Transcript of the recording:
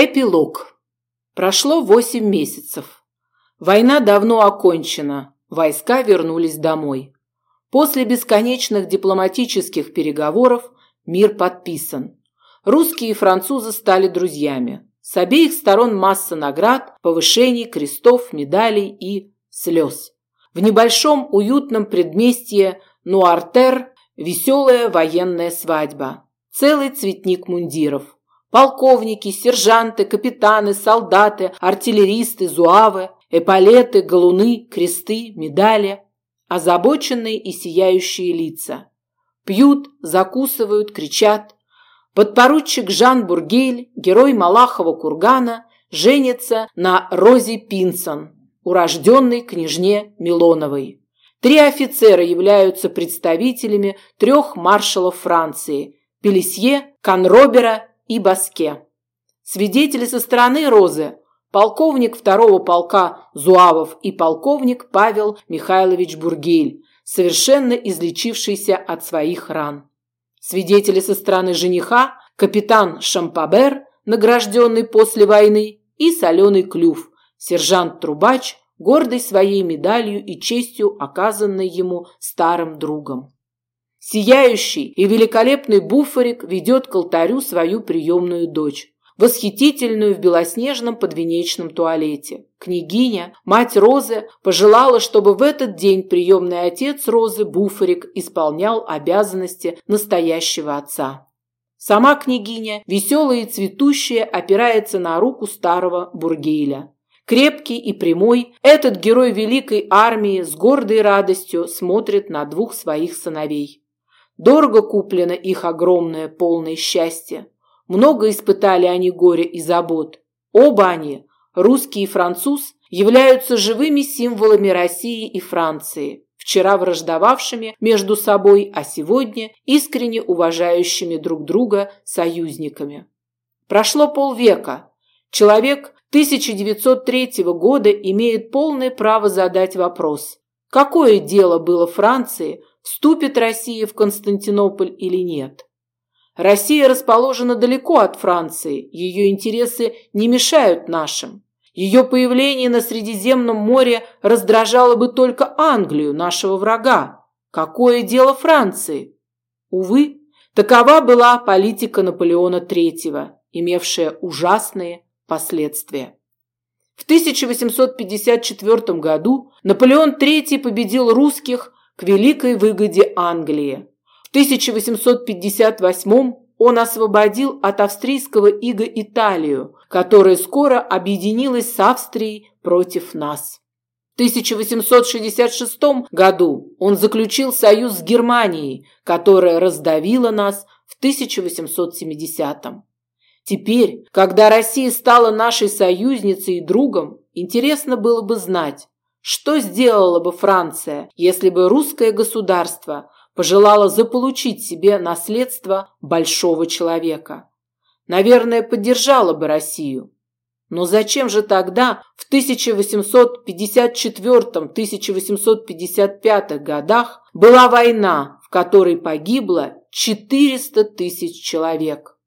Эпилог. Прошло восемь месяцев. Война давно окончена, войска вернулись домой. После бесконечных дипломатических переговоров мир подписан. Русские и французы стали друзьями. С обеих сторон масса наград, повышений, крестов, медалей и слез. В небольшом уютном предместье Нуартер веселая военная свадьба. Целый цветник мундиров – Полковники, сержанты, капитаны, солдаты, артиллеристы, зуавы, эполеты, галуны, кресты, медали. Озабоченные и сияющие лица. Пьют, закусывают, кричат. Подпоручик Жан Бургель, герой Малахова кургана, женится на Розе Пинсон, урожденной княжне Милоновой. Три офицера являются представителями трех маршалов Франции – Пелесье, Канробера и Баске. Свидетели со стороны Розы – полковник второго полка Зуавов и полковник Павел Михайлович Бургель, совершенно излечившийся от своих ран. Свидетели со стороны жениха – капитан Шампабер, награжденный после войны, и соленый клюв, сержант Трубач, гордый своей медалью и честью, оказанной ему старым другом. Сияющий и великолепный буфорик ведет к алтарю свою приемную дочь, восхитительную в белоснежном подвенечном туалете. Княгиня, мать Розы, пожелала, чтобы в этот день приемный отец Розы, буфорик, исполнял обязанности настоящего отца. Сама княгиня, веселая и цветущая, опирается на руку старого Бургейля. Крепкий и прямой, этот герой великой армии с гордой радостью смотрит на двух своих сыновей. Дорого куплено их огромное полное счастье. Много испытали они горя и забот. Оба они, русский и француз, являются живыми символами России и Франции, вчера враждовавшими между собой, а сегодня искренне уважающими друг друга союзниками. Прошло полвека. Человек 1903 года имеет полное право задать вопрос. Какое дело было Франции вступит Россия в Константинополь или нет. Россия расположена далеко от Франции, ее интересы не мешают нашим. Ее появление на Средиземном море раздражало бы только Англию, нашего врага. Какое дело Франции? Увы, такова была политика Наполеона III, имевшая ужасные последствия. В 1854 году Наполеон III победил русских к великой выгоде Англии. В 1858 он освободил от австрийского ига Италию, которая скоро объединилась с Австрией против нас. В 1866 году он заключил союз с Германией, которая раздавила нас в 1870 -м. Теперь, когда Россия стала нашей союзницей и другом, интересно было бы знать, что сделала бы Франция, если бы русское государство пожелало заполучить себе наследство большого человека? Наверное, поддержала бы Россию. Но зачем же тогда в 1854-1855 годах была война, в которой погибло 400 тысяч человек?